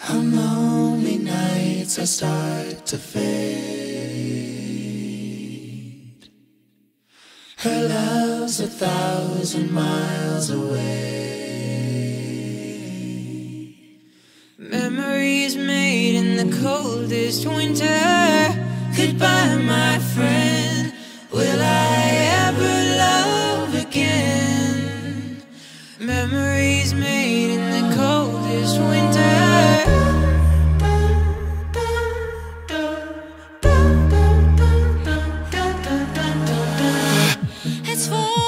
How lonely nights I start to fade. Her love's a thousand miles away. Memories made in the coldest winter. Goodbye my friend. Will I ever love again? Memories made in the coldest winter. for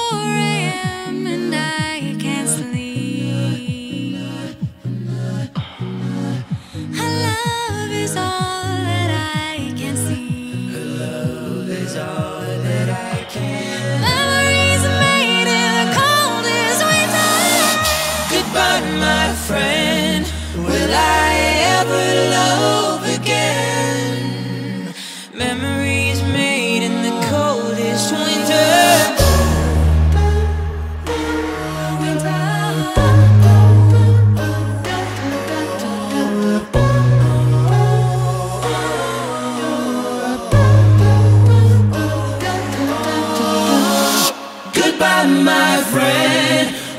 by my friend.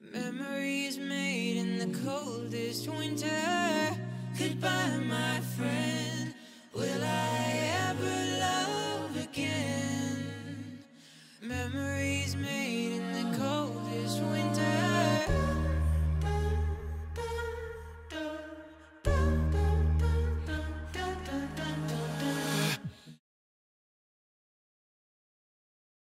Memories made in the coldest winter. Goodbye.